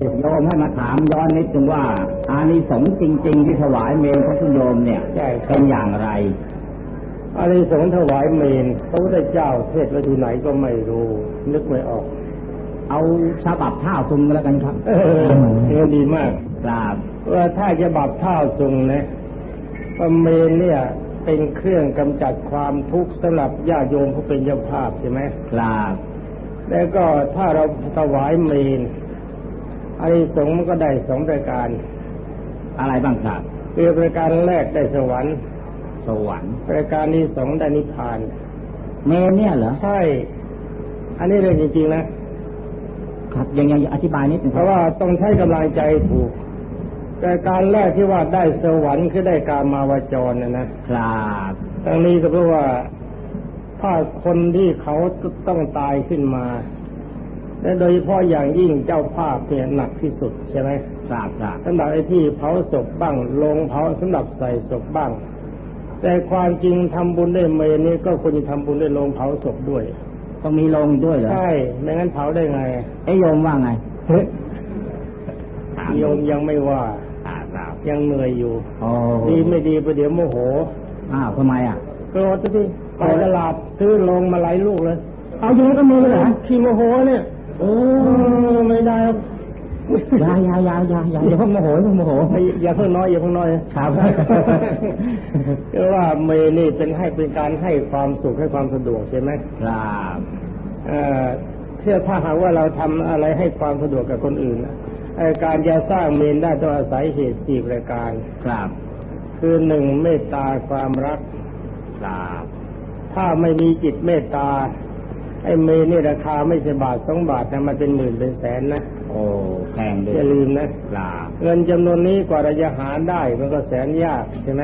โยมให้มาถามย้อนนิดนึงว่า อานิสงส์จริง ๆ ที่ถวายเมนพระคุณโยมเนี่ยใช่ครับเป็นอย่างไร อานิสงส์ถวายเมนพระพุทธเจ้าเทศน์ไว้ที่ไหนก็ไม่รู้ นึกไม่ออก เอาฉบับท่าซุงก็แล้วกันครับ เออเออดีมากกราบว่าถ้าจะบับเท่าทรงนะว่าเมนเนี่ยเป็นเครื่องกำจัดความทุกข์สำหรับญาติโยมผู้เป็นเจ้าภาพใช่ไหมกราบแล้วก็ถ้าเราถวายเมน อานิสงส์มันก็ได้สองประการ อะไรบ้างครับคือประการแรกได้สวรรค์ สวรรค์ ประการที่สองได้นิพพานเมนเนี่ยเหรอใช่อันนี้เรื่องจริงๆนะครับยังยังอธิบายนิดนึงเพราะว่าต้องใช้กำลังใจถูกแต่การแรกที่ว่าได้สวรรค์คือได้การมาวจรนะนะครับทั้งนี้ก็เพราะว่าถ้าคนที่เขาต้องตายขึ้นมา และโดยเฉพาะอย่างยิ่งเจ้าภาพเนี่ยหนักที่สุดใช่ไหมกราบกราบสำหรับไอ้ที่เผาศพบ้างลงเผาสำหรับใส่ศพบ้าง แต่ความจริงทำบุญด้วยเมนนี้ก็ควรจะทำบุญด้วยลงเผาศพด้วยต้องมีลงด้วยเหรอใช่ไม่งั้นเผาได้ไงไอ้โยมว่าไงถามโยมยังไม่ว่ากราบกราบยังเหนื่อยอยู่โอ้ดีไม่ดีประเดี๋ยวโมโหอ้าวทำไมอะโกรธซะที่ไปตลาดซื้อลงมาหลายลูกเลย เอาอย่างนี้ก็มีเลยเหรอขี้โมโหเนี่ย โอ้เออไม่ได้ครับยายายายายาอย่าเพิ่งโมโหอย่าเพิ่งโมโหอย่าอย่าเพิ่งน้อยอย่าเพิ่งน้อยครับก็ว่าเมนี่เป็นให้เป็นการให้ความสุขให้ความสะดวกใช่ไหมครับเอ่อเชื่อถ้าหากว่าเราทำอะไรให้ความสะดวกกับคนอื่นน่ะไอ้การจะสร้างเมนได้ต้องอาศัยเหตุสี่ประการ ครับ คือหนึ่งเมตตาความรัก ครับ ถ้าไม่มีจิตเมตตา ไอ้เมนนี่ราคาไม่ใช่บาทสองบาทนะมันเป็นหมื่นเป็นแสนนะโอ้แพงเลยอย่าลืมนะครับเงินจำนวนนี้กว่าเราจะหาได้มันก็แสนยากใช่ไหม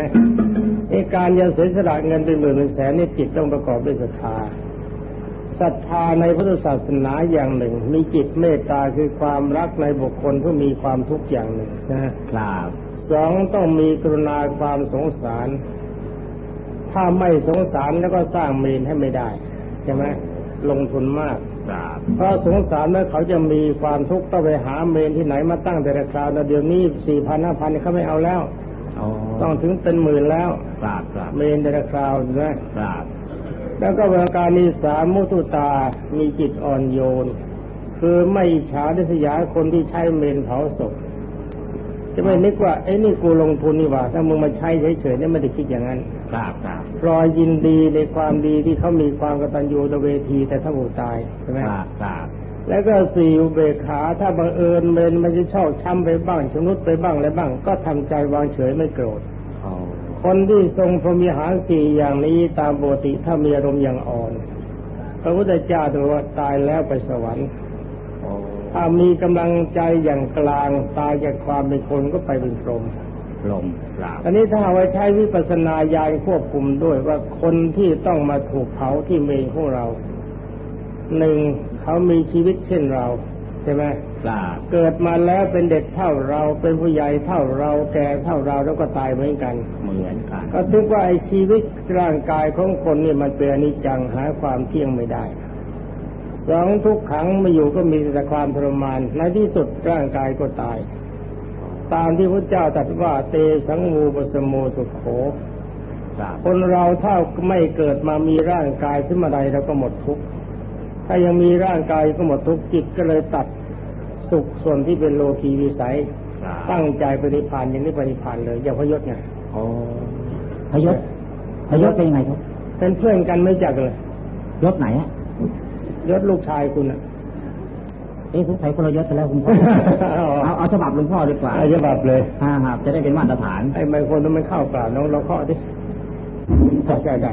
ไอ้การจะเสียสละเงินเป็นหมื่นเป็นแสนนี่จิตต้องประกอบด้วยศรัทธาศรัทธาในพุทธศาสนาอย่างหนึ่ง มีจิตเมตตาคือความรักในบุคคลผู้มีความทุกข์อย่างหนึ่งนะครับสองต้องมีกรุณาความสงสาร ถ้าไม่สงสารแล้วก็สร้างเมนให้ไม่ได้ใช่ไหม ลงทุนมากครับเพราะสงสารว่าเขาจะมีความทุกข์ต้องไปหาเมนที่ไหนมาตั้งแต่ราคราวแล้วเดี๋ยวนี้สี่พันห้าพันเขาไม่เอาแล้วโอ้ต้องถึงเป็นหมื่นแล้วครับครับเมนแต่ละคราวนะครับแล้วก็ประการที่สามมุตุตามีจิตอ่อนโยน คือไม่อิจฉาดิษยาคนที่ใช้เมนเผาศพ จะไม่นึกว่าไอ้นี่กูลงทุนนี่หว่าถ้ามึงมาใช้เฉยๆเนี่ยไม่ได้คิดอย่างนั้นครับครับรอยยินดีในความดีที่เขามีความกตัญญูตเวทีแต่ถ้าผูตายใช่ไหมครับครับแล้วก็สี่อุเบกขาถ้าบังเอิญเมนมันจะชอบช้ำไปบ้างชำรุดไปบ้างอะไรบ้าง ก็ทำใจวางเฉยไม่โกรธโอ้คนที่ทรงพรหมีหารสี่อย่างนี้ตามปกติถ้ามีอารมณ์อย่างอ่อนพระพุทธเจ้าตรัสว่าตายแล้วไปสวรรค์โอ้ ถ้ามีกำลังใจอย่างกลางตายจากความเป็นคนก็ไปเป็นพรหมลมครับอันนี้ถ้าเอาไว้ใช้วิปัสสนาญาณควบคุมด้วยว่าคนที่ต้องมาถูกเผาที่เมนของเราหนึ่งเขามีชีวิตเช่นเราใช่ไหมครับเกิดมาแล้วเป็นเด็กเท่าเราเป็นผู้ใหญ่เท่าเราแก่เท่าเราแล้วก็ตายเหมือนกัน เหมือนกัน ก็ถือว่าไอ้ชีวิตร่างกายของคนนี่มันเป็นอนิจจังหาความเที่ยงไม่ได้ สองทุกขังไม่อยู่ก็มีแต่ความทรมานในที่สุดร่างกายก็ตาย ตามที่พระเจ้าตรัสว่าเตสังมูปสมโมสุขโขครับคนเราถ้าไม่เกิดมามีร่างกายขึ้นมาใดเราก็หมดทุกข์ถ้ายังมีร่างกายก็หมดทุกข์จิตก็เลยตัดสุขส่วนที่เป็นโลกีวิสัยครับตั้งใจปฏิพานอย่างนี้ปฏิพานเลยอย่าพยศไงโอ้พยศพยศเป็นยังไงครับเป็นเพื่อนกันไม่จักเลยยศไหนอะ ยศลูกชายคุณอะเอ๊ะสงสัยคนละยศกันแล้วคุณพ่อเอาเอาฉบับหลวงพ่อดีกว่าไอ้ฉบับเลยอ่าครับจะได้เป็นมาตรฐานไอ้ไมโครนั้นมันเข้าเปล่าน้องเราเคาะดิเข้าใจได้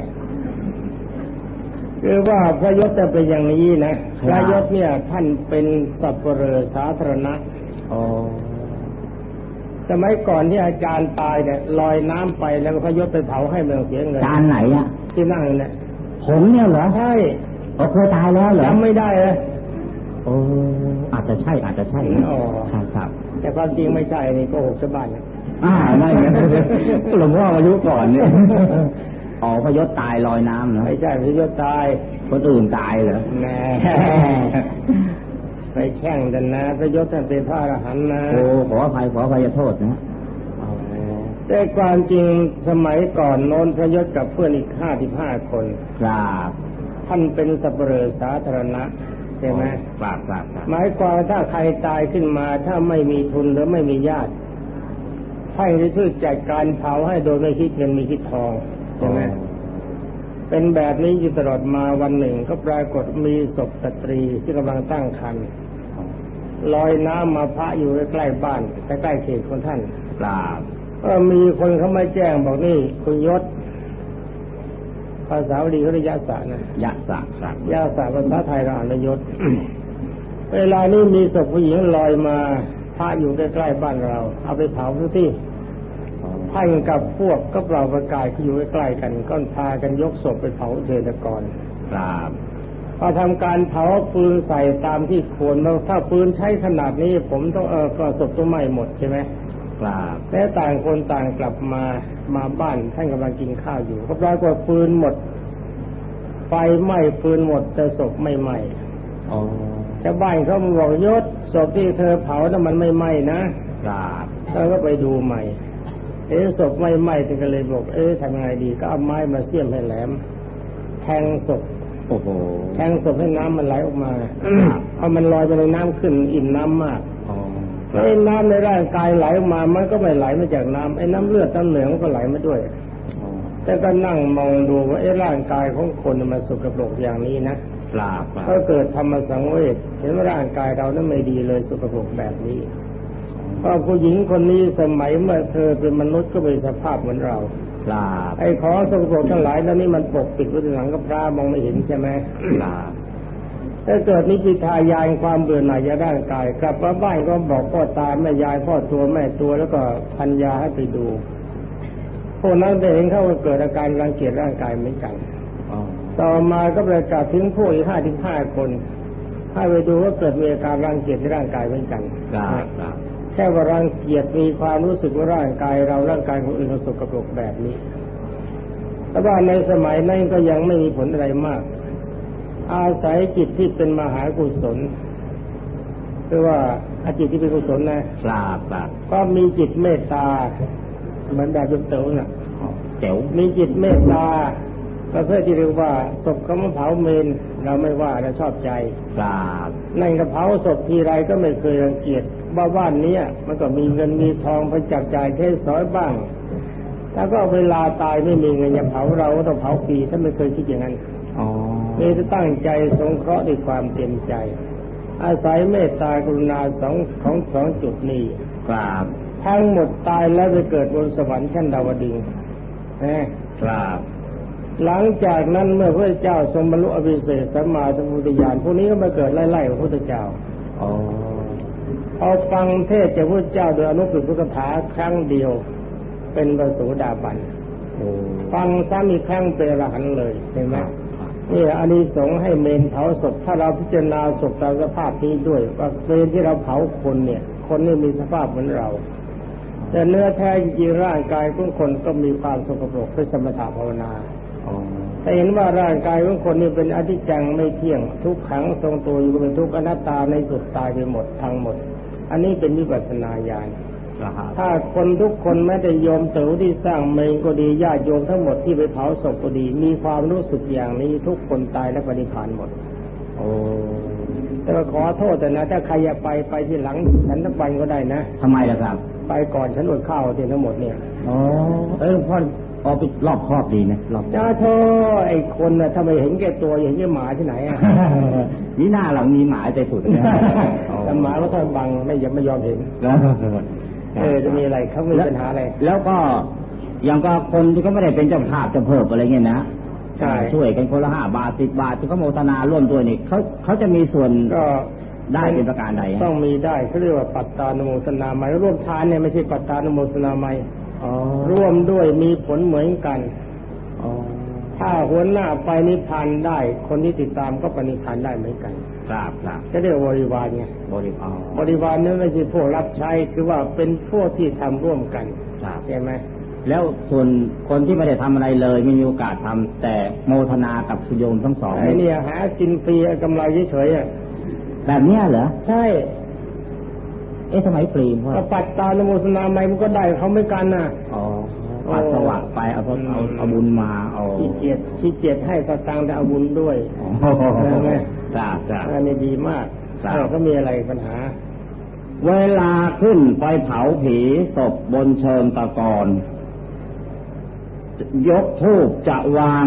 คือว่าพระยศจะเป็นอย่างนี้นะพระยศเนี่ยท่านเป็นสัพเพเหร่อสาธารณะโอ้สมัยก่อนที่อาจารย์ตายเนี่ยลอยน้ำไปแล้วก็พระยศไปเผาให้เมืองเสียเงินจานไหนอะที่นั่งเนี่ยผมเนี่ยเหรอใช่ โอ้เคยตายแล้วเหรอจำไม่ได้เลยโอ้อาจจะใช่อาจจะใช่อ๋อครับครับแต่ความจริงไม่ใช่นี่โกหกชาวบ้านนะอ่าไม่ไงหลวงพ่ออายุก่อนเนี่ยอ๋อพยศตายลอยน้ำเนาะไม่ใช่พระยศตาย คนอื่นตายเหรอแหมไปแช่งกันนะพระยศท่านเป็นพระอรหันต์นะโอ้ขออภัยขออภัยโทษนะแต่ความจริงสมัยก่อนโน้นพระยศกับเพื่อนอีกห้าสิบห้าคน ครับ ท่านเป็นสัปเหร่อสาธารณะใช่ไหมครับครับครับหมายความว่าถ้าใครตายขึ้นมาถ้าไม่มีทุนหรือไม่มีญาติให้ได้ช่วยจัดการเผาให้โดยไม่คิดเงินไม่คิดทองใช่ไหมเป็นแบบนี้อยู่ตลอดมาวันหนึ่งก็ปรากฏมีศพสตรีที่กำลังตั้งครรภ์ลอยน้ำมาพระอยู่ใกล้ๆบ้านใกล้ๆเขตของท่านครับก็มีคนเขามาแจ้งบอกนี่คุณยศภาษาบาลีเขาเรียกยะสะนะยะสักสักยาสาภาษาไทยเราอ่านว่ายศเวลานี้มีศพผู้หญิงลอยมาพระอยู่ใกล้ๆบ้านเรา เอาไปเผาทุกที่ท่านกับพวกก็เปล่าประกายที่อยู่ใกล้ๆกัน ก็พากันยกศพไปเผาเศษกรครับพอทำการเผาปืนใส่ตามที่ควรแล้วถ้าปืนใช้ขนาดนี้ ผมต้องเออก็ศพต้องไหม้หมดใช่ไหม ครับแล้วต่างคนต่างกลับมามาบ้านท่านกำลังกินข้าวอยู่ก็ปรากฏปืนหมด ไฟไหม้ปืนหมดแต่ศพไม่ไหม้อ๋อชาวบ้านเขามาบอกยศศพที่เธอเผาน่ะมันไม่ไหม้นะครับเธอก็ไปดูใหม่ เอ๊ะศพไม่ไหม้เธอก็เลยบอก เอ๊ะทำไงดีก็เอาไม้มาเสียมให้แหลม แทงศพโอ้โหแทงศพให้น้ำมันไหลออกมาพอมันลอยไปในน้ำขึ้นอิ่มน้ำมาก อ๋อไอ้น้ำในร่างกายไหลออกมา มันก็ไม่ไหลมาจากน้ำไอ้น้ำเลือดน้ำเหลืองมันก็ไหลมาด้วยอ๋อแต่ก็นั่งมองดูว่าไอ้ร่างกายของคนมันสกปรกอย่างนี้นะครับครับก็เกิดธรรมสังเวชเห็นว่าร่างกายเรานั้นไม่ดีเลยสกปรกแบบนี้เพราะผู้หญิงคนนี้สมัยเมื่อเธอเป็นมนุษย์ก็เป็นสภาพเหมือนเราครับไอ้ของสกปรกทั้งหลายแล้วนี่มันปกปิดไว้ในหลังกับพระมองไม่เห็นใช่ไหมครับ ถ้าเกิดนิพิทายายความเบื่อหน่ายในร่างกายกลับมาบ้านก็บอกพ่อตาแม่ยายพ่อตัวแม่ตัวแล้วก็พันยาให้ไปดูพวกนั้นไปเห็นเขาก็เกิดอาการรังเกียจร่างกายเหมือนกันอ๋อต่อมาก็ประกาศถึงผู้อีกห้าถึงห้าคนให้ไปดูว่าเกิดมีอาการรังเกียจในร่างกายเหมือนกันครับครับแค่ว่ารังเกียจมีความรู้สึกว่าร่างกาย เราร่างกายของอื่นมันสกปรกแบบนี้แต่ว่าในสมัยนั้นก็ยังไม่มีผลอะไรมาก อาศัยจิตที่เป็นมหากุศลคือว่าอาจิตที่เป็นกุศลนะครับครับก็มีจิตเมตตา เหมือนแบบยมเต๋อน่ะอ๋อเจ๋วมีจิตเมตตาประเภทที่เรียกว่าศพเขามาเผาเมน เราไม่ว่าเราชอบใจครับนั่นก็เผาศพทีไรก็ไม่เคยรังเกียจว่าบ้านเนี้ยมันก็มีเงินมีทองไปจับจ่ายใช้สอยบ้างแล้วก็เวลาตายไม่มีเงินจะเผาเราก็ต้องเผาฟรีถ้าไม่เคยคิดอย่างนั้นอ๋อ มีจะตั้งใจสงเคราะห์ด้วยความเต็มใจ อาศัยเมตตากรุณาสองของสองจุดนี้ครับทั้งหมดตายแล้วไปเกิดบนสวรรค์ชั้นดาวดึงส์นะครับหลังจากนั้นเมื่อพระเจ้าทรงบรรลุอภิเศษสัมมาสัมพุทธญาณพวกนี้ก็มาเกิดไล่ๆกับพระพุทธเจ้าอ๋อพอฟังเทศน์จากพระเจ้าโดยอนุปปิพุทธาครั้งเดียว เป็นประสูดาบันโอ้ฟังซ้ำอีกครั้งเป็นอรหันต์เลยเห็นไหมครับ นี่อันนี้สงส์ให้เมนเผาศพถ้าเราพิจารณาศพตามสภาพนี้ด้วยว่าเมนที่เราเผาคนเนี่ย คนนี่มีสภาพเหมือนเรา แต่เนื้อแท้จริงร่างกายของคนก็มีความสกปรกเป็นสมถะภาวนาแต่เห็นว่าร่างกายของคนนี่เป็นอธิจังไม่เที่ยง ทุกขังทรงตัวอยู่เป็นทุกข์อนัตตาในสุดตายไปหมดทั้งหมด อันนี้เป็นวิปัสสนาญาณ ถ้าคนทุกคนแม้แต่โยมเต๋อที่สร้างเมนก็ดีญาติโยมทั้งหมดที่ไปเผาศพก็ดี มีความรู้สึกอย่างนี้ทุกคนตายและปฏิพานหมด โอ้แต่ว่าขอโทษแต่นะ ถ้าใครอยากไปไปที่หลังฉันทั้งวันก็ได้นะทำไมล่ะครับ ไปก่อนฉันอดข้าวที่ทั้งหมดเนี่ยอ๋อเออพ่อออกไปรอบครอบดีนะรอบจ้าโทไอ้คนน่ะถ้าไม่เห็นแก่ตัวเห็นแก่หมาที่ไหนอะนี่หน้าเรามีหมาใจสุดเนี่ยแต่หมาก็ท่านบังไม่ยอมไม่ยอมเห็นแล้ว เออจะมีอะไรเขามีปัญหาอะไร แล้วก็อย่างก็คนที่เขาไม่ได้เป็นเจ้าภาพเจ้าเพิบอะไรเงี้ยนะใช่ช่วยกันคนละห้าบาทสิบบาทที่เขาโมทนาร่วมด้วยนี่เขาเขาจะมีส่วนก็ได้เป็นประการใดฮะต้องมีได้เขาเรียกว่าปัตตานุโมทนาไมยร่วมทานเนี่ยไม่ใช่ปัตตานุโมทนาไมยอ๋อร่วมด้วยมีผลเหมือนกันอ๋อถ้าหัวหน้าไปนิพพานได้ คนที่ติดตามก็ไปนิพพานได้เหมือนกัน ครับครับก็เรียกว่าบริวารไงบริอ๋อบริวารนั้นไม่ใช่พวกรับใช้คือว่าเป็นพวกที่ทำร่วมกันครับใช่ไหมแล้วส่วนคนที่ไม่ได้ทำอะไรเลยไม่มีโอกาสทำแต่โมทนากับสุโยมทั้งสองไอ้เนี่ยหากินฟรีเอากำไรเฉยๆอะแบบเนี้ยเหรอใช่เอ๊ะสมัยปรีมพ่อก็ปัดตาโนโมสนาไม่มันก็ได้เขาไม่กันน่ะอ๋อ ปัดสว่างไปเอาเอาเอาเอาบุญมาเอาขี้เกียจขี้เกียจให้สตังค์แต่เอาบุญด้วยอ๋อใช่ไหมจ้าจ้าอันนี้ดีมากครับเออก็มีอะไรปัญหา เวลาขึ้นไปเผาผีศพบนเชิงตะกอนยกทูบจะวาง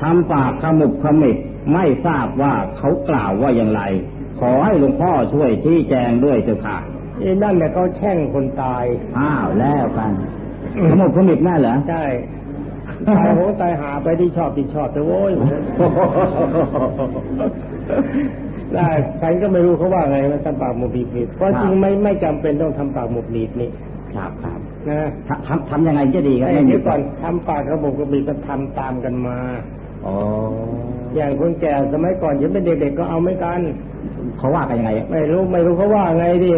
ทำปากขมุบขมิบไม่ทราบว่าเขากล่าวว่าอย่างไร ขอให้หลวงพ่อช่วยชี้แจงด้วยเถอะค่ะไอ้นั่นเนี่ยเขาแช่งคนตาย อ้าวแล้วกัน ขมุบขมิบแน่เหรอใช่ตายโหงตายหาไปที่ชอบที่ชอบแต่โว้ยได้ฉันก็ไม่รู้เขาว่าไงมันทำปากหมุบหลีดผิดเพราะจริงไม่ไม่จำเป็นต้องทำปากหมุบหลีดนี่ครับครับนะทำทำทำยังไงจะดีครับไอ้ไม่มีเดี๋ยวก่อนทำปากกระบอกกระบีก็ทำตามกันมาอ๋ออย่างคนแก่สมัยก่อนยังเป็นเด็กๆก็เอาไม่กันเขาว่ากันยังไง ไม่รู้ไม่รู้เขาว่าไงดิ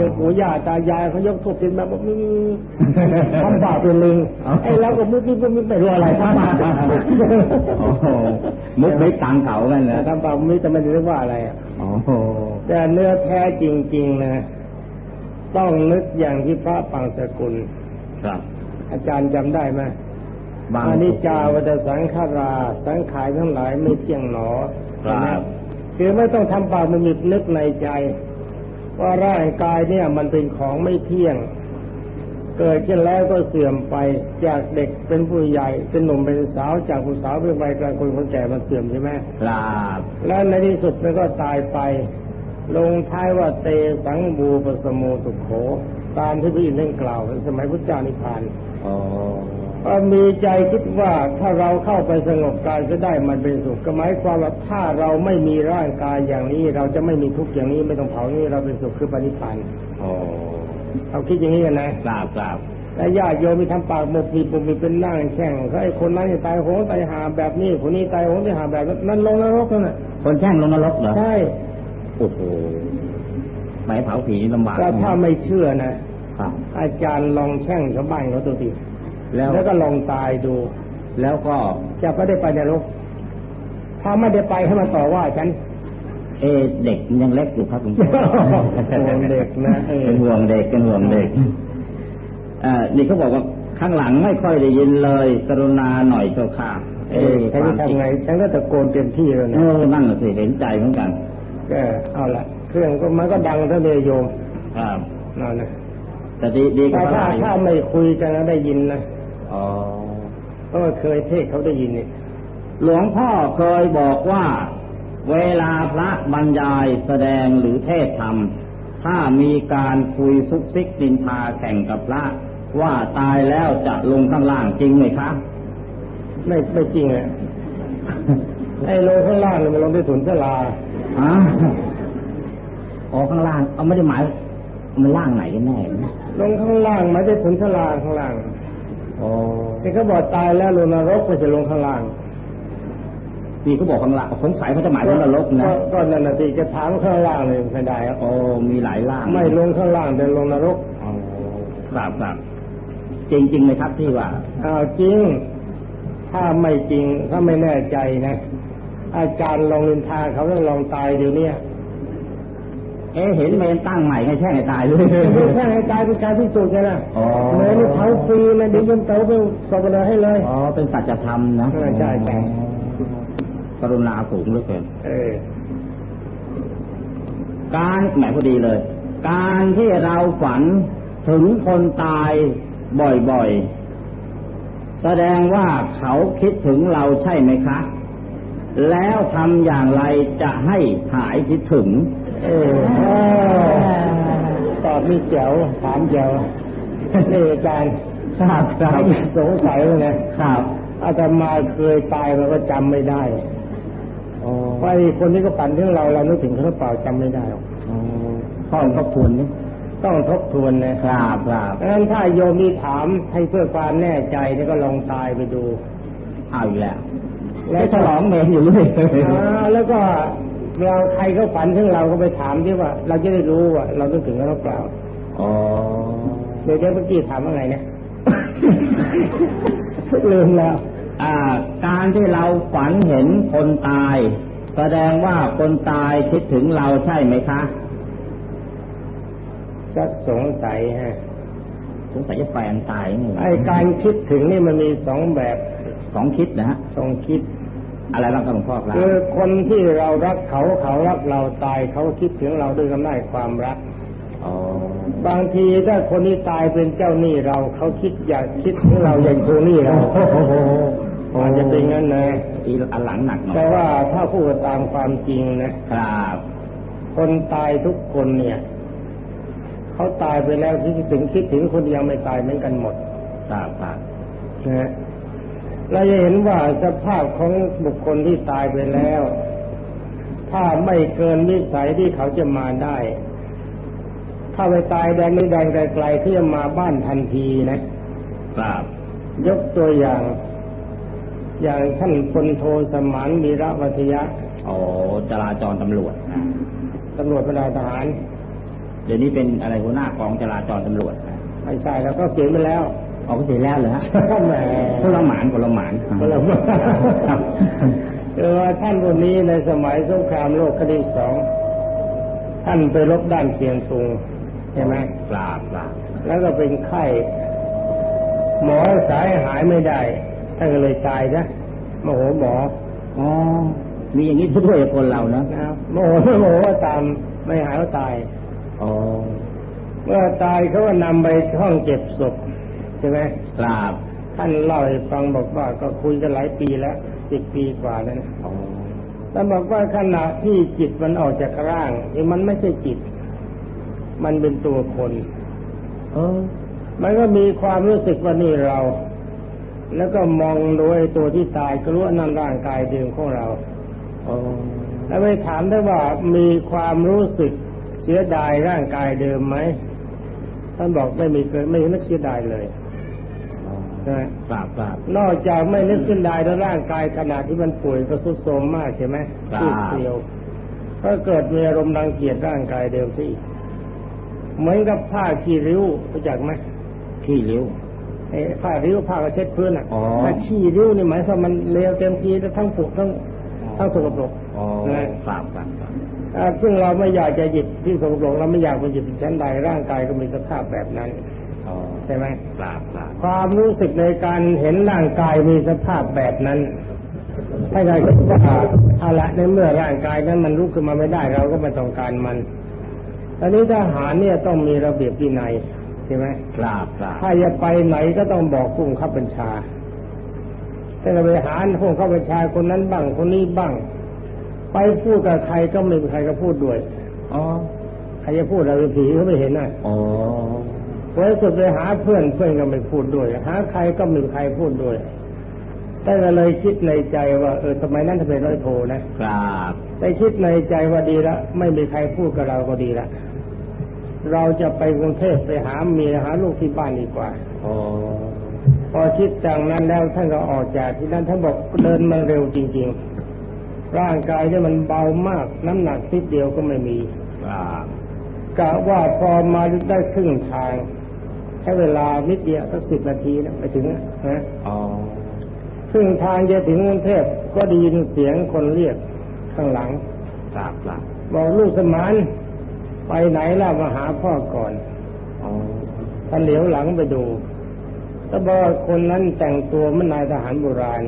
ยังปู่ย่าตายายเขายกทุบตินมาบอกมึงทำบาปเป็นลิงไอ้เราก็มุกมิบมุกมิบไม่รู้อะไรทำบาปโอ้โหมุกไม่ตังเขากันเหรอทำบาปมุกมิบแต่ไม่รู้ว่าอะไรอะโอ้โหแต่เนื้อแท้จริง ๆ นะ ต้องนึกอย่างที่พระปังสกุล ครับ อาจารย์จำได้ไหมบางอนิจจาวัฏสังขาราสังขารทั้งหลายไม่เที่ยงหนอครับคือไม่ต้องทำปากมันมิดนึกในใจ ว่าร่างกายเนี่ยมันเป็นของไม่เที่ยง เกิดขึ้นแล้วก็เสื่อมไปจากเด็กเป็นผู้ใหญ่ เป็นหนุ่มเป็นสาวจากผู้สาวเป็นวัยกลางคนคนแก่มันเสื่อมใช่ไหมครับแล้วในที่สุดมันก็ตายไป ลงท้ายว่าเตสังบูปสโมสุขโข ตามที่พระอินทร์ได้กล่าวในสมัยพุทธเจ้านิพพานอ๋อ ก็มีใจคิดว่าถ้าเราเข้าไปสงบกายจะได้มันเป็นสุขก็หมายความว่าถ้าเราไม่มีร่างกายอย่างนี้ เราจะไม่มีทุกข์อย่างนี้ไม่ต้องเผานี้เราเป็นสุขคือปณิพพานอ๋อเราคิดอย่างนี้กันนะทราบทราบแต่ญาติโยมมีทำปากหมกผิดหมกมีเป็นนั่งแช่งเขาไอ้คนนั้นตายโหงตายหาแบบนี้คนนี้ตายโหงตายหาแบบนั้นนั่นลงนรกนั่นน่ะคนแช่งลงนรกเหรอใช่โอ้โหไปเผาผีนี่ลำบากแต่ถ้าไม่เชื่อนะครับอาจารย์ลองแช่งชาวบ้านเขาดูสิ แล้วแล้วก็ลองตายดู แล้วก็จะไม่ได้ไปนรก ถ้าไม่ได้ไปให้มาต่อว่าฉัน เอะเด็กมันยังเล็กอยู่ครับคุณพ่อห่วงเด็กนะเออเป็นห่วงเด็กเป็นห่วงเด็กอ่านี่เขาบอกว่าข้างหลังไม่ค่อยได้ยินเลยกรุณาหน่อยเจ้าค่ะ เออฉันจะทำไงฉันก็ตะโกนเต็มที่แล้วเอนะอนั่นน่ะสิเห็นใจเหมือนกันก็เอาละเครื่องก็มันก็ดังเท่าเดียวโยม ครับนั่นนะแต่ดีดีกแต่ว่าถ้าพระถ้าไม่คุยกันแล้วได้ยินนะ อ๋อเพราะว่าเคยเทศเขาได้ยินนี่หลวงพ่อเคยบอกว่า เวลาพระบรรยายแสดงหรือเทศธรรม ถ้ามีการคุยซุกซิกนินทาแข่งกับพระ ว่าตายแล้วจะลงข้างล่างจริงไหมครับไม่ไม่จริงอะไอ้ลงข้างล่างเนี่ยมันลงได้ถุนเสลาฮะอ๋อข้างล่าง เอาไม่ได้หมายมันล่างไหนกันแน่นะลงข้างล่างไม่ได้ถุนเสลาข้างล่างอ๋อ ที่เขาบอกตายแล้วลงนรกไม่ใช่ลงข้างล่างพี่เขาบอกข้างล่างสงสัยเขาจะหมายถึงนรกนะก็ก็นั่นน่ะสิจะถามข้างล่างเลยไม่ได้อะโอ้มีหลายล่าง ไม่ลงข้างล่างแต่ลงนรกอ๋อครับครับจริงจริงไหมครับที่ว่าอ้าวจริง ถ้าไม่จริงถ้าไม่แน่ใจนะ อาจารย์ลองลินทาเขาแล้วลองตายเดี๋ยวนี้ เอ๊ะเห็นเมนตั้งใหม่ให้แช่งให้ตายเลยไม่ใช่ให้ตายเป็นการพิสูจน์กันนะอ๋อเหมือนเผาฟรีนะเดี๋ยวยันเตาไปสอบเลยให้เลยอ๋อเป็นสัจธรรมนะใช่ใช่ใช่กรุณาสูงเหลือเกินเออการแหมพอดีเลย การที่เราฝันถึงคนตายบ่อยๆ แสดงว่าเขาคิดถึงเราใช่ไหมคะ แล้วทำอย่างไรจะให้หายคิดถึง เออเออตอบมีแจ๋วถามแจ๋วนี่อาจารย์ครับครับสงสัยเลยนะครับอาตมาเคยตายมันก็จำไม่ได้อ๋อเพราะไอ้คนนี้ก็ฝันถึงเราเรานึกถึงเขาหรือเปล่าจำไม่ได้หรอกพ่อทบทวนนี่ต้องทบทวนนะครับครับดังนั้นถ้าโยมมีถามให้เพื่อความแน่ใจนี่ก็ลองตายไปดู เอาอีกแล้ว แล้แล้ววฉลองเมนอยู่เรื่อยอ่าแล้วก็ เราใครก็ฝันถึงเราก็ไปถามที่ว่า เราจะได้รู้ว่า เราต้องถึงเขาหรือเปล่าอ๋อเดี๋ยวเดี๋ยวเมื่อกี้ถามว่าไงเนี่ยลืมแล้วอ่าการที่เราฝันเห็นคนตาย แสดงว่าคนตายคิดถึงเราใช่ไหมคะจะสงสัยฮะสงสัยจะแฟนตายไอ้การคิดถึงนี่มันมีสองแบบสองคิดนะฮะสองคิด อะไรบ้างครับหลวงพ่อครับคือคนที่เรารักเขาเขารักเราตายเขาคิดถึงเราด้วยกำลังความรักบางทีถ้าคนที่ตายเป็นเจ้าหนี้เราเขาคิดอยากคิดถึงเราอย่างทวงหนี้เราอาจจะเป็นงั้นนะอีอันหลังหนักหน่อยแต่ว่าถ้าพูดตามความจริงนะครับ คนตายทุกคนเนี่ยเขาตายไปแล้วคิดถึงคิดถึงคนยังไม่ตายเหมือนกันหมดทราบครับนะ เราจะเห็นว่าสภาพของบุคคลที่ตายไปแล้ว ถ้าไม่เกินนิสัยที่เขาจะมาได้ ถ้าไปตายแดนนี้แดนไกลๆที่จะมาบ้านทันทีนะครับยกตัวอย่าง อย่างท่านพลโทสมานมีระวัทยะโอ้จราจรตำรวจตำรวจพนาทหาร เดี๋ยวนี้เป็นอะไรหัวหน้ากองจราจรตำรวจไม่ใช่แล้วก็เขียนไปแล้ว ออกเสียแล้วเหรอฮะแหมคนละหมานคนละหมานคนละหมานเออท่านคนนี้ในสมัยสงครามโลกครั้งที่สองท่านไปรบด้านเชียงตุงใช่ไหมปราบปราบแล้วก็เป็นไข้ หมอสายหายไม่ได้ท่านก็เลยตายนะโมโหหมออ๋อมีอย่างนี้ด้วยคนเรานะโมโหโมโหว่าตามไม่หายก็ตายอ๋อเมื่อตายเขาก็นำไปห้องเก็บศพ ใช่ไหมคราบท่านเล่าให้ฟังบอกว่าก็คุยกันหลายปีแล้วสิบปีกว่าแล้วนะแต่บอกว่าขณะที่จิตมันออกจากร่างนี่มันไม่ใช่จิต มันเป็นตัวคนเออมันก็มีความรู้สึกว่านี่เรา แล้วก็มองดูไอ้ตัวที่ตายก็รู้ว่านั่นร่างกายเดิมของเราอแล้วไปถามได้ว่ามีความรู้สึกเสียดายร่างกายเดิมไหมท่านบอกไม่มีเคยไม่นึกเสียดายเลย นะทราบทราบนอกจากไม่นึกขึ้นได้แล้วร่างกายขนาดที่มันป่วยก็ทุดโทรมมากใช่ไหมซีดเดียวก็เกิดมีอารมณ์รังเกียจร่างกายเดิมที่เหมือนกับผ้าขี้ริ้วรู้จักไหมขี้ริ้วไอ้ผ้าริ้วผ้าก็เช็ดพื้นอะแต่ขี้ริ้วนี่หมายความมันเลวเต็มทีทั้งผุทั้งทั้งสกปรกนะทราบทราบซึ่งเราไม่อยากจะหยิบที่สกปรกเราไม่อยากไปหยิบชั้นใดร่างกายก็มีสภาพแบบนั้น ใช่ไหมปราบปราบความรู้สึกในการเห็นร่างกายมีสภาพแบบนั้นถ้าใครก็ว่าเอาละในเมื่อร่างกายนั้นมันลุกขึ้นมาไม่ได้เราก็ไม่ต้องการมันตอนนี้ทหารเนี่ยต้องมีระเบียบวินัยใช่ไหมปราบปราบถ้าจะไปไหนก็ต้องบอกผู้ขับบัญชาถ้าจะไปหาผู้ขับบัญชาคนนั้นบ้างคนนี้บ้าง ไปพูดกับใครก็ไม่มีใครก็พูดด้วย อ๋อใครจะพูดอะไรผีเขาไม่เห็นน่ะอ๋อ พอสุดไปหาเพื่อนเพื่อนก็ไม่พูดด้วย หาใครก็ไม่มีใครพูดด้วยแต่ก็เลยคิดในใจว่าเออทำไมนั่นทำไมร้อยโทนะครับแต่คิดในใจว่าดีละ ไม่มีใครพูดกับเราก็ดีละ เราจะไปกรุงเทพไปหาเมียหาลูกที่บ้านดีกว่าอพอคิดจังนั้นแล้วท่านก็ออกจากที่นั่นท่านบอกเดินมันเร็วจริง ๆ ร่างกายเนี่ยมันเบามาก น้ำหนักนิดเดียวก็ไม่มีกะว่าพอมาได้ครึ่งทาง ช้เวลานิดเดียวสักสิบนาทีนะไปถึงนะอ๋อซึ่งทางจะถึงกรุงเทพก็ได้ยินเสียงคนเรียกข้างหลังกราบกราบบอกลูกสมานไปไหนล่ะมาหาพ่อก่อนอ๋อท่านเหลียวหลังไปดูก็บอกคนนั้นแต่งตัวมันนายทหารโบราณ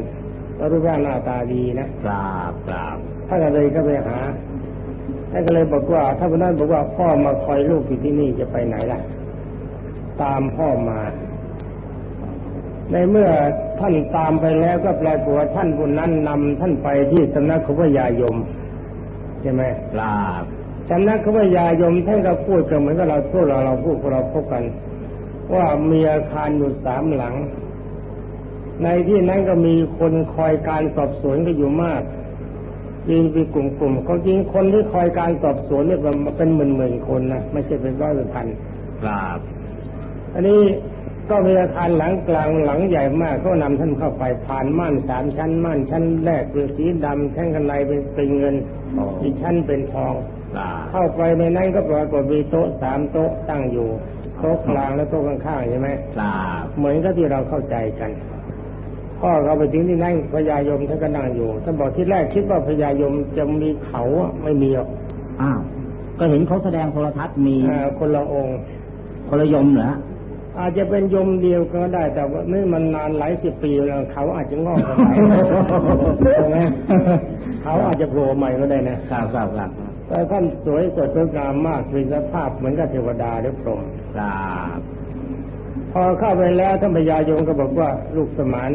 รูปร่างหน้าตาดีนะกราบกราบท่านก็เลยก็ไปหาท่านก็เลยบอกว่า ถ้าคนนั้นบอกว่าพ่อมาคอยลูกอยู่ที่นี่จะไปไหนล่ะ ตามพ่อมา ในเมื่อท่านตามไปแล้วก็แปลว่าท่านบุญนั้นนำท่านไปที่สำนักขวายายม ใช่ไหมลาบสำนักขวายายมท่านก็พูดกันเหมือนกับเราพูดเราเราพูดเราพบกัน ว่ามีอาคารอยู่สามหลัง ในที่นั้นก็มีคนคอยการสอบสวนก็อยู่มากยิงเป็นกลุ่มๆเขาจริงคนที่คอยการสอบสวนเนี่ยเป็นหมื่นๆคนนะไม่ใช่เป็นร้อยเป็นพันครับ อันนี้ก็มีอาคารหลังกลางหลังใหญ่มากก็นำท่านเข้าไปผ่านม่านสามชั้นม่านชั้นแรกเป็นสีดำแท่งกันในเป็นเป็นเงินอีกชั้นเป็นทอง เข้าไปในนั้นก็ปรากฏมีโต๊ะสามโต๊ะตั้งอยู่โต๊ะกลางและโต๊ะข้างๆใช่ไหมเหมือนกับที่เราเข้าใจกันพ่อเขาไปถึงที่นั่งพญายมท่านก็นั่งอยู่ท่านบอกที่แรกคิดว่าพญายมจะมีเขาไม่มีหรอกอ้าวก็เห็นเขาแสดงโทรทัศน์มีคนละองค์คนละยมเหรอ อาจจะเป็นยมเดียวก็ได้ แต่ว่านี่มันนานหลายสิบปีแล้วเขาอาจจะงอกกันไปใช่ไหมเขาอาจจะโผล่ใหม่ก็ได้นะครับครับครับแต่ท่านสวยสดงามมากมีสภาพเหมือนกับเทวดาหรือพรหมครับพอเข้าไปแล้วท่านพญายมก็บอกว่าลูกสมาน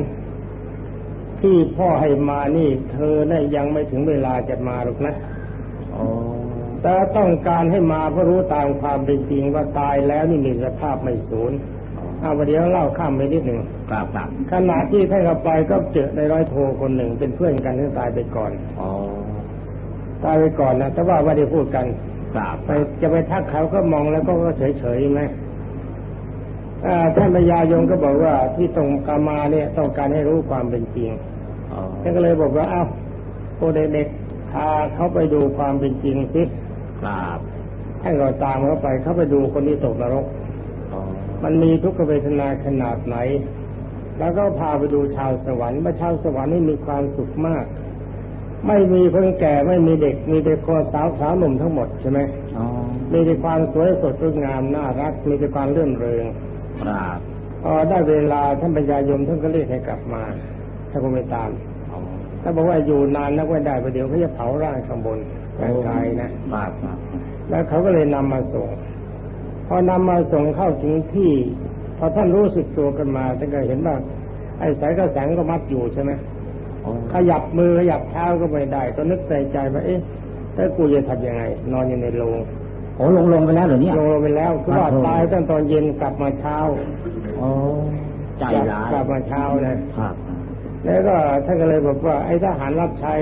ที่พ่อให้มานี่ เธอเนี่ยยังไม่ถึงเวลาจะมาหรอกนะ แต่ต้องการให้มาเพื่อรู้ตามความเป็นจริงว่าตายแล้วนี่มีสภาพไม่สูญเอาประเดี๋ยวเล่าข้ามไปนิดหนึ่งครับครับขณะที่ท่านเข้าไปก็เจอในร้อยโทคนหนึ่งเป็นเพื่อนกันที่ตายไปก่อนอ๋อตายไปก่อนนะแต่ว่าไม่ได้พูดกันครับไปจะไปทักเขาก็มองแล้วก็เฉยเฉยไหมท่านพญายงก็บอกว่าที่ตรงกามาเนี่ยต้องการให้รู้ความเป็นจริงท่านก็เลยบอกว่า เอ้าโอเด็กๆพาเขาไปดูความเป็นจริงสิ ครับให้เราตามเขาไปเขาไปดูคนที่ตกนรกมันมีทุกขเวทนาขนาดไหน แล้วก็พาไปดูชาวสวรรค์ว่าชาวสวรรค์นี่มีความสุขมาก ไม่มีคนแก่ไม่มีเด็ก มีแต่คนสาวสาวหนุ่มทั้งหมดใช่ไหมมีแต่ความสวยสดงดงามน่ารัก มีแต่ความเลื่อนเริงครับพอได้เวลาท่านปัญญายมท่านก็เรียกให้กลับมาถ้าก็ไม่ตามถ้าบอกว่าอยู่นานนักไม่ได้ประเดี๋ยวเขาจะเผาร่างข้างบน ร่างกายนะครับแล้วเขาก็เลยนำมาส่ง พอนำมาส่งเข้าถึงที่ พอท่านรู้สึกตัวกันมาท่านก็เห็นว่า ไอ้สายกระแสงก็มัดอยู่ใช่ไหมขยับมือขยับเท้าก็ไม่ได้ ก็นึกใจใจว่าเอ๊ะถ้ากูจะทำยังไง นอนอยู่ในโรงโอ้ลงลงไปแล้วเหรอเนี่ยลงลงไปแล้วคือว่าตายตั้งตอนเย็นกลับมาเช้าอ๋อใจร้ายกลับมาเช้าเลยครับแล้วก็ท่านก็เลยบอกว่าไอ้ทหารรับใช้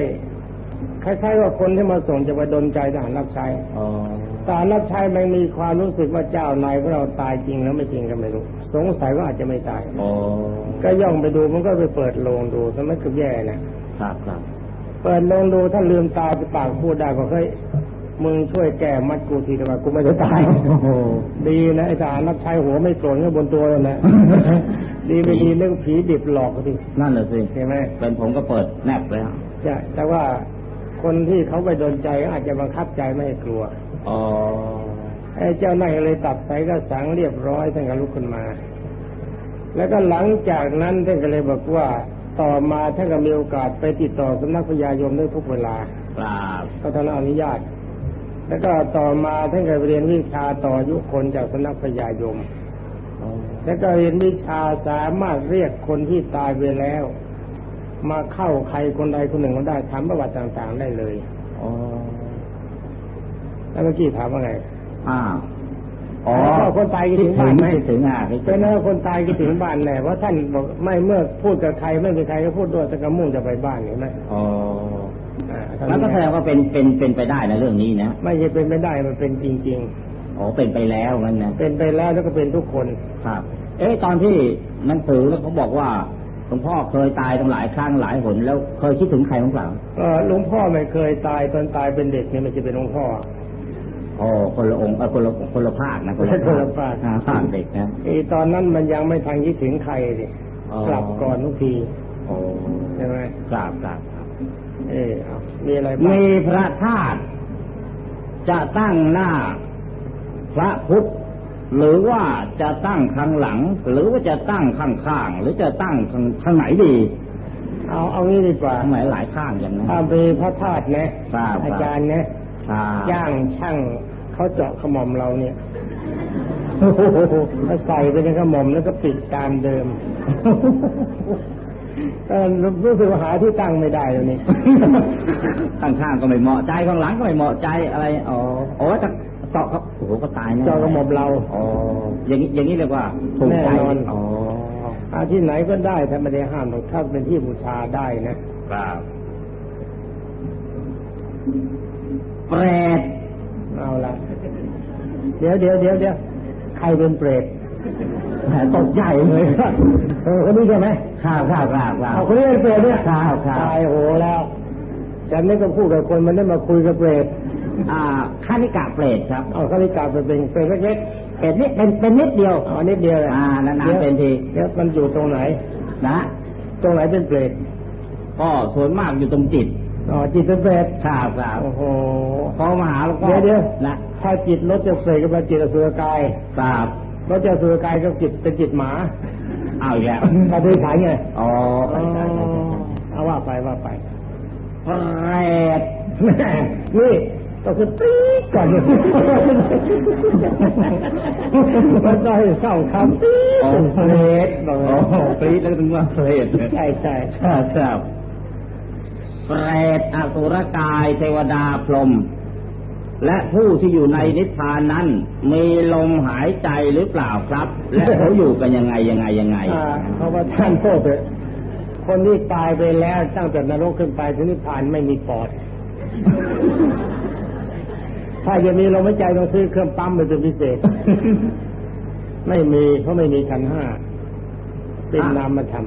คล้ายๆว่าคนที่มาส่งจะไปดนใจทหารรับใช้ทหารรับใช้มันมีความรู้สึกว่าเจ้านายของเราตายจริงแล้วไม่จริงก็ไม่รู้ สงสัยว่าอาจจะไม่ตายก็ย่องไปดูมันก็ไปเปิดโลงดูทำไมก็แย่นะครับครับเปิดโลงดูถ้าลืมตาไปปากพูดได้ก็เคยมึงช่วยแก้มัดกูทีทำไมกูไม่ได้ตายดีนะไอ้ทหารรับใช้หัวไม่โกรธบนตัวเลยนะดีไม่ดีเรื่องผีดิบหลอกทีนั่นแหละสิใช่ไหมเป็นผมก็เปิดแนบเลยใช่แต่ว่า คนที่เขาไปโดนใจอาจจะบังคับใจไม่ให้กลัวอ๋อไอ้เจ้านายเลยตัดสายกระสังเรียบร้อยท่านก็ลุกขึ้นมา แล้วก็หลังจากนั้นท่านก็เลยบอกว่าต่อมาท่านก็มีโอกาสไปติดต่อสำนักพญายมได้ทุกเวลาครับก็ท่านอนุญาต แล้วก็ต่อมาท่านก็เรียนวิชาต่อยุคนจากสำนักพญายมแล้วก็เรียนวิชาสามารถเรียกคนที่ตายไปแล้ว มาเข้าใครคนใดคนหนึ่งก็ได้ถามประวัติต่างๆได้เลยอ๋อแล้วเมื่อกี้ถามว่าไงอ้าวอ๋อคนตายคิดถึงบ้านไหมถึงอะเป็นเออคนตายคิดถึงบ้านแน่เพราะท่านบอกไม่เมื่อพูดกับใครไม่มีใครก็พูดด้วยแต่กระมุ่งจะไปบ้านเห็นไหมอ๋อแล้วก็แสดงว่าเป็นเป็นเป็นไปได้นะเรื่องนี้นะไม่ใช่เป็นไม่ได้มันเป็นจริงๆอ๋อเป็นไปแล้วมันนะเป็นไปแล้วแล้วก็เป็นทุกคนครับ เอ๊ะตอนที่หนังสือแล้วเขาบอกว่า ลวงพ่อเคยตายตั้งหลายครั้งหลายหนแล้วเคยคิดถึงใครบ้างเปล่าหลวงพ่อไม่เคยตายตอนตายเป็นเด็กเนี่ยมันจะเป็นหลวงพ่ออ๋อคนละองค์คนละคนละภาคนะคนละภาคภาคเด็กนะไอตอนนั้นมันยังไม่ทันคิดถึงใครดิกลับก่อนทุกทีใช่ไหมกลับกลับเออมีอะไรมีพระธาตุจะตั้งหน้า พระพุทธ หรือว่าจะตั้งข้างหลัง หรือว่าจะตั้งข้างข้าง หรือจะตั้งข้างข้างไหนดี เอาเอางี้ดีกว่าหมายหลายข้างอย่างนั้นถ้าเป็นพระธาตุนะอาจารย์เนี่ยย่างช่างเขาเจาะขมอมเราเนี่ยเขาใส่ไปในขมอมแล้วก็ปิดตามเดิมรู้สึกว่าหาที่ตั้งไม่ได้แล้วนี่ข้างข้างก็ไม่เหมาะใจข้างหลังก็ไม่เหมาะใจอะไรอ๋อโอ้แต่ เจาะครับโอ้โหก็ตายแน่เจาะกระหม่อมเราอ๋ออย่างนี้อย่างนี้เรียกว่าถูกใจอ๋ออาที่ไหนก็ได้ถ้าไม่ได้ห้ามหรอกถ้าเป็นที่บูชาได้นะครับเปรตเอาละเดี๋ยวเดี๋ยวเดี๋ยวเดี๋ยวใครเป็นเปรตตกใหญ่เลยเออคนนี้ใช่ไหมข้าวข้าวข้าวข้าวคนนี้เป็นเปรตเนี่ยข้าวข้าวตายโหแล้วแต่ไม่ต้องพูดกับคนมันได้มาคุยกับเปรตอ่า คานิกาเปรตครับอ๋อคานิกาเป็นเป็นเป็นเล็กๆเปรตนี่เป็นเป็นนิดเดียวอ๋อนิดเดียวอ่านานๆเป็นทีเดี๋ยวมันอยู่ตรงไหนนะตรงไหนเป็นเปรตก็ส่วนมากอยู่ตรงจิตอ๋อจิตเป็นเปรตครับครับโอ้โหพอมาหาแล้วก็เดี๋ยวเดี๋ยวนะถ้าจิตลดจะเสกก็เป็นจิตสุรกายครับลดจะสุรกายก็จิตเป็นจิตหมาเอาอีกแล้วมาดูขายไงอ๋อเอาว่าไปว่าไปเปรตนี่ ก็คือตีก่อนมันได้เข้าคำตีเปรตโอ้ปรีแล้วถึงว่าเปรตใช่ใช่ครับเปรตอสุรกายเทวดาพรหมและผู้ที่อยู่ในนิพพานนั้น มีลมหายใจหรือเปล่าครับ และเขาอยู่กันยังไงยังไงยังไงเพราะว่าท่านโทษคนที่ตายไปแล้วตั้งแต่นรกขึ้นไปถึงนิพพานไม่มีปอด ถ้าจะมีลมหายใจต้องซื้อเครื่องปั๊มเป็นพิเศษ ไม่มีเพราะไม่มีขันห้าเป็นนามธรรม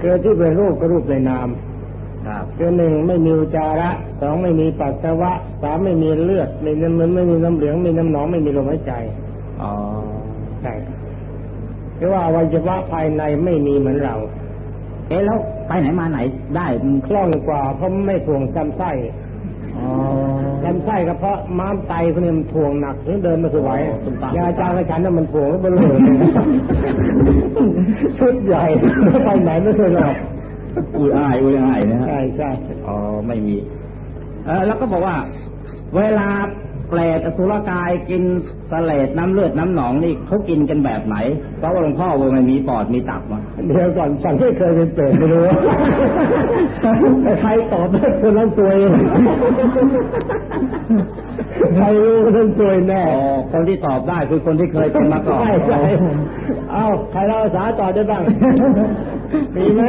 เกิดที่เป็นรูปก็รูปในนามคือหนึ่งไม่มีอุจาระสองไม่มีปัสสาวะสามไม่มีเลือดไม่มีมันไม่มีน้ำเหลืองไม่มีน้ำหนองไม่มีลมหายใจอ๋อใช่คือว่าอวัยวะภายในไม่มีเหมือนเรา เอ๊ะแล้วไปไหนมาไหนได้คล่องกว่าเพราะไม่ถ่วงจำไส้ ลำไส้กระเพาะม้ามไตคนนี้มันถ่วงหนักถึงเดินมาสวยยาจางกระฉันน่ะมันถ่วงแล้วมันเลยชุดใหญ่ไปไหนไม่เคยหรอกอุ้ยอ้ายอุ้ยอ้ายนะฮะใช่ใช่อ๋อไม่มี เออแล้วก็บอกว่า เวลา เปรตอสุรกายกินสเลดน้ำเลือดน้ำหนองนี่เขากินกันแบบไหน เพราะว่าหลวงพ่อว่ามันมีปอดมีตับมาเดี๋ยวก่อนฉันไม่เคยเป็นเปรตไม่รู้แต่ใครตอบได้คนนั้นซวยใครรู้คนนั้นซวยแน่คนที่ตอบได้คือคนที่เคยเป็นมาก่อนใช่ใช่เอ้าใครเล่าภาษาต่อได้บ้างมีไหม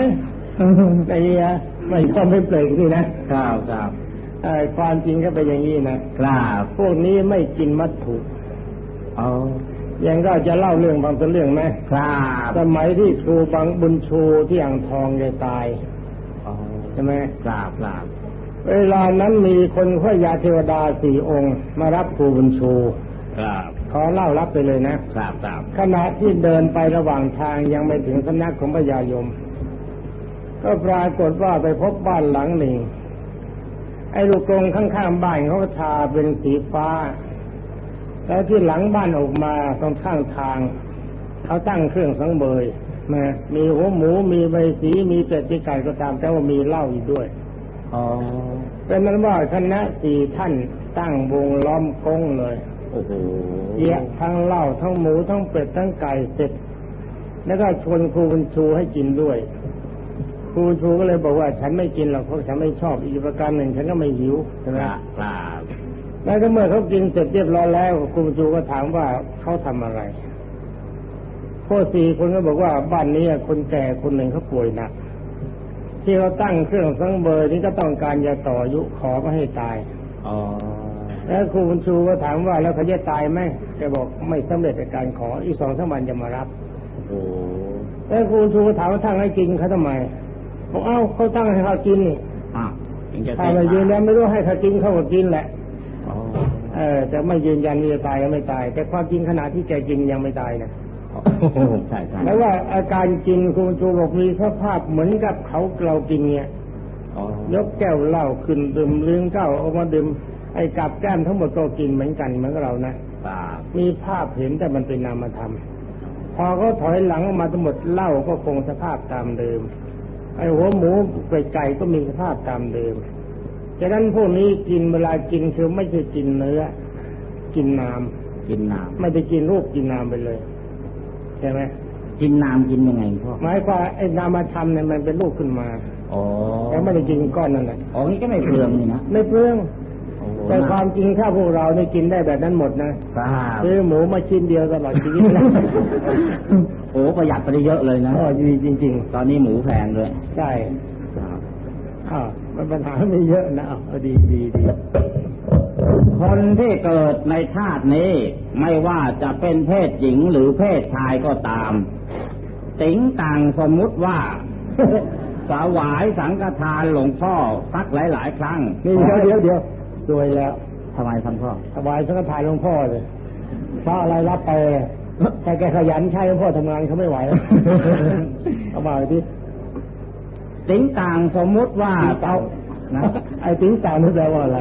ไม่มีอะไม่ต้องเป็นเปรตนี่นะครับครับ ความจริงก็เป็นอย่างนี้นะครับพวกนี้ไม่กินวัตถุอ๋อยังก็จะเล่าเรื่องบางตัวเรื่องไหมครับสมัยที่ครูบางบุญชูที่อ่างทองแกตายใช่ไหมครับครับเวลานั้นมีคนข้อยาเทวดาสี่องค์ มารับครูบุญชูครับขอเล่ารับไปเลยนะครับครับขณะที่เดินไประหว่างทางยังไม่ถึงสำนักของพระยายม ก็ปรากฏว่าไปพบบ้านหลังหนึ่ง ไอ้ลูกกรงข้างๆบ้านเขาทาเป็นสีฟ้า แล้วที่หลังบ้านออกมาตรงข้างทาง เขาตั้งเครื่องสังเบยมามีหัวหมูมีใบสีมีเป็ดมีไก่ก็ตาม แต่ว่ามีเหล้าอีกด้วยอ๋อเป็นนั้นว่าคณะสี่ท่านตั้งวงล้อมกงเลยโอ้โหเยอะทั้งเหล้าทั้งหมูทั้งเป็ดทั้งไก่เสร็จ แล้วก็ชวนครูบรรชูให้กินด้วย ครูชูก็เลยบอกว่าฉันไม่กินหรอกเพราะฉันไม่ชอบอีกประการหนึ่งฉันก็ไม่หิวใช่ไหมครับแล้วเมื่อเขากินเสร็จเรียบร้อยแล้วครูชูก็ถามว่าเขาทำอะไรพวกสี่คนก็บอกว่าบ้านนี้คนแก่คนหนึ่งเขาป่วยหนักที่เขาตั้งเครื่องสังเบอร์นี้ก็ต้องการจะต่ออายุขอไม่ให้ตายอ๋อแล้วครูบุญชูก็ถามว่าแล้วเขาจะตายไหมแกบอกไม่สำเร็จในการขออีกสองสามวันจะมารับ โอ้แล้วครูบุญชูก็ถามว่าทั้งให้จริงเขาทำไม บอกเอ้าเขาตั้งให้เขากินนี่ถ้าไม่ยืนยันไม่รู้ให้เขากินเขาก็กินแหละเออแต่ไม่ยืนยันว่าจะตายก็ไม่ตาย แต่ความจริงขณะที่แกกินยังไม่ตายนะใช่ใช่แล้วว่าอาการกินคุณจูบอกมีสภาพเหมือนกับเขาเรากินเนี่ยยกแก้วเหล้าขึ้นดื่มลืมเก้าออกมาดื่มไอ้กับแก้มทั้งหมดก็กินเหมือนกันเหมือนเรานะมีภาพเห็นแต่มันเป็นนามธรรม พอเขาถอยหลังออกมาทั้งหมดเหล้าก็คงสภาพตามเดิม ไอ้หัวหมูไก่ไก่ก็มีสภาพตามเดิมฉะนั้นพวกนี้กินเวลากินคือไม่ใช่กินเนื้อ กินน้ำกินน้ำไม่ไปกินรูปกินน้ำไปเลยใช่ไหมกินน้ำกินยังไงพ่อหมายความไอ้นามาทำเนี่ยมันเป็นรูปขึ้นมาอ๋อแต่ไม่ได้กินก้อนนั่นแหละอ๋อนี่ก็ไม่เปลืองนี่นะไม่เปลืองแต่ความจริงถ้าพวกเราได้กินได้แบบนั้นหมดนะซื้อหมูมาชิ้นเดียวตลอดชีวิต โอ้ประหยัดไปได้เยอะเลยนะอ๋อดีจริง ๆ ตอนนี้หมูแพงเลยใช่อ้าวมันปัญหาไม่เยอะนะอ้าวดีดีดีคนที่เกิดในชาตินี้ ไม่ว่าจะเป็นเพศหญิงหรือเพศชายก็ตามสิงต่างสมมุติว่าสาวายสังฆทานหลวงพ่อสักหลาย ๆ ครั้งนี่เดี๋ยวเดี๋ยวเดี๋ยวสวยแล้วทำไมทำพ่อถวายสังฆทานหลวงพ่อเลยเพราะอะไรรับไป แต่แกขยันใช้พ่อทำงานเขาไม่ไหวแล้วเอามาที่สิงต่างสมมุติว่าเต้านะไอ้สิงต่างนี่แปลว่าอะไร